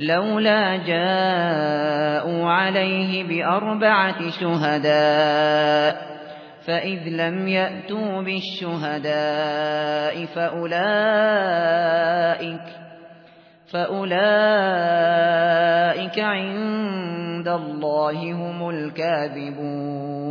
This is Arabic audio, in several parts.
لولا جاءوا عليه بأربعة شهداء فإذ لم يأتوا بالشهداء فأولئك فأولئك عند الله هم الكاذبون.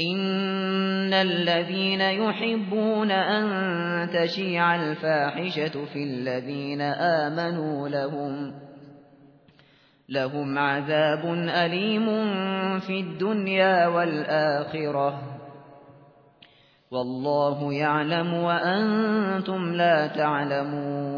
إن الذين يحبون أن تشيع الفاحشة في الذين آمنوا لهم لهم عذاب أليم في الدنيا والآخرة والله يعلم وأنتم لا تعلمون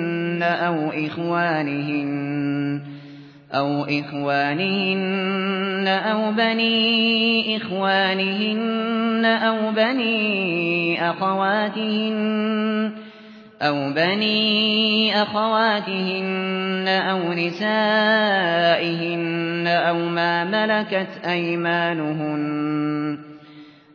أو إخوانهن أو إخوانهن أو بني إخوانهن أو بني أخواتهن أو بني أخواتهن أو نسائهن أو ما ملكت أيمانهن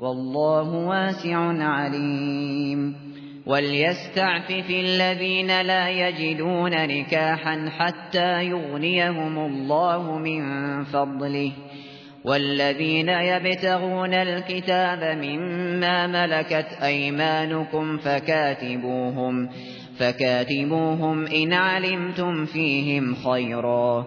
والله واسع عليم. وليستعفف الذين لا يجدون نكاحا حتى يغنيهم الله من فضله. والذين يبتغون الكتاب مما ملكت أيمانكم فكاتبوهم فكاتبوهم إن علمتم فيهم خيرا.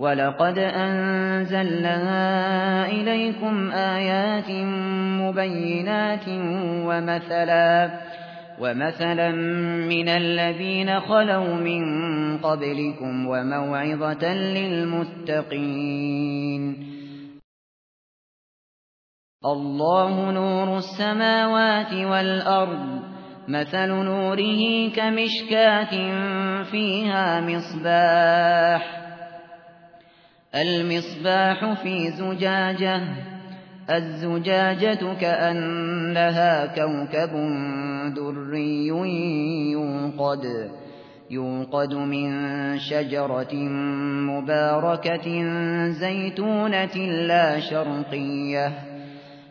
ولقد أنزلنا إليكم آيات مبينات ومثلا ومثلا من الذين خلوا من قبلكم وموعظة للمتقين. الله نور السماوات والأرض مثل نوره كمشكاة فيها مصباح. المصباح في زجاجة الزجاجة كأنها كوكب دري يوقد يوقد من شجرة مباركة زيتونة لا شرقية.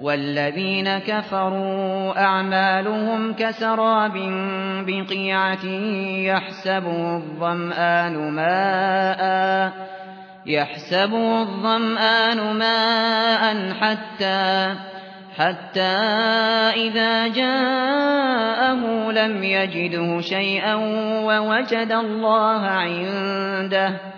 والذين كفروا أعمالهم كسراب بقيعة يحسبه الظمآن ماء يحسبه الظمآن ماء حتى حتى إذا جاءه لم يجده شيئا ووجد الله عنده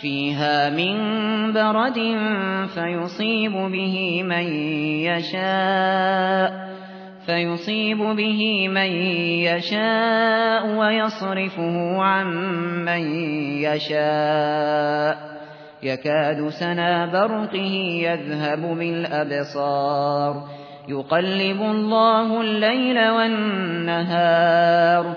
فيها من برد فيصيب به من يشاء فيصيب به من يشاء ويصرفه عن من يشاء يكاد سنا برقه يذهب بالأبصار يقلب الله الليل والنهار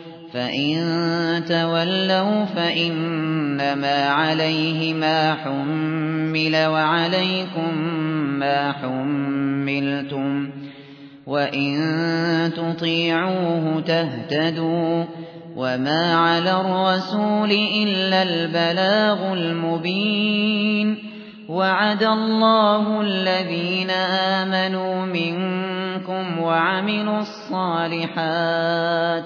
فإن تولوا فإنما عليه ما حمل وعليكم ما حملتم وإن تطيعوه تهتدوا وما على الرسول إلا البلاغ المبين وعد الله الذين آمنوا منكم وعملوا الصالحات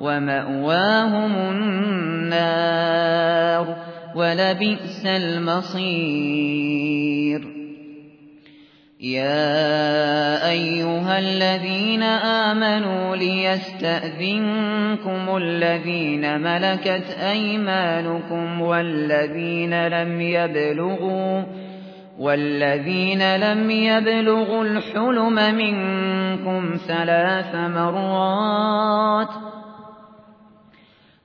ومأواهم النار ولبئس المصير. يا أيها الذين آمنوا ليستأذنكم الذين ملكت أيمانكم والذين لم يبلغوا والذين لم يبلغوا الحلم منكم ثلاث مرات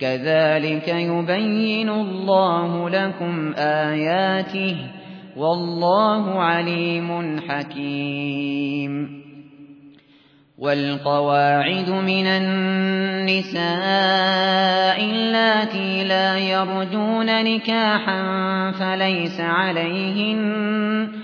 كذلك يبين الله لكم آياته والله عليم حكيم. والقواعد من النساء اللاتي لا يرجون نكاحا فليس عليهن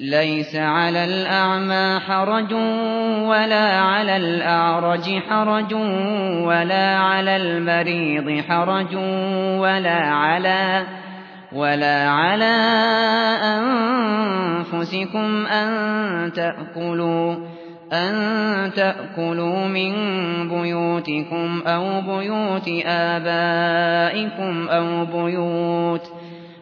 ليس على الأعمى حرج ولا على الأعرج حرج ولا على المريض حرج ولا على ولا على أنفسكم أن تأكلوا أن تأكلوا من بيوتكم أو بيوت آبائكم أو بيوت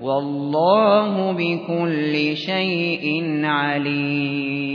والله بكل شيء عليم.